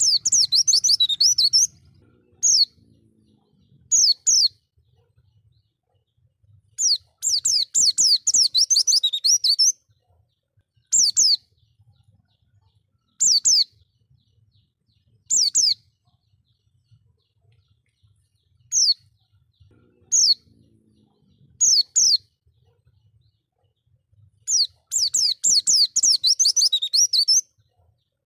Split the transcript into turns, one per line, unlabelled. you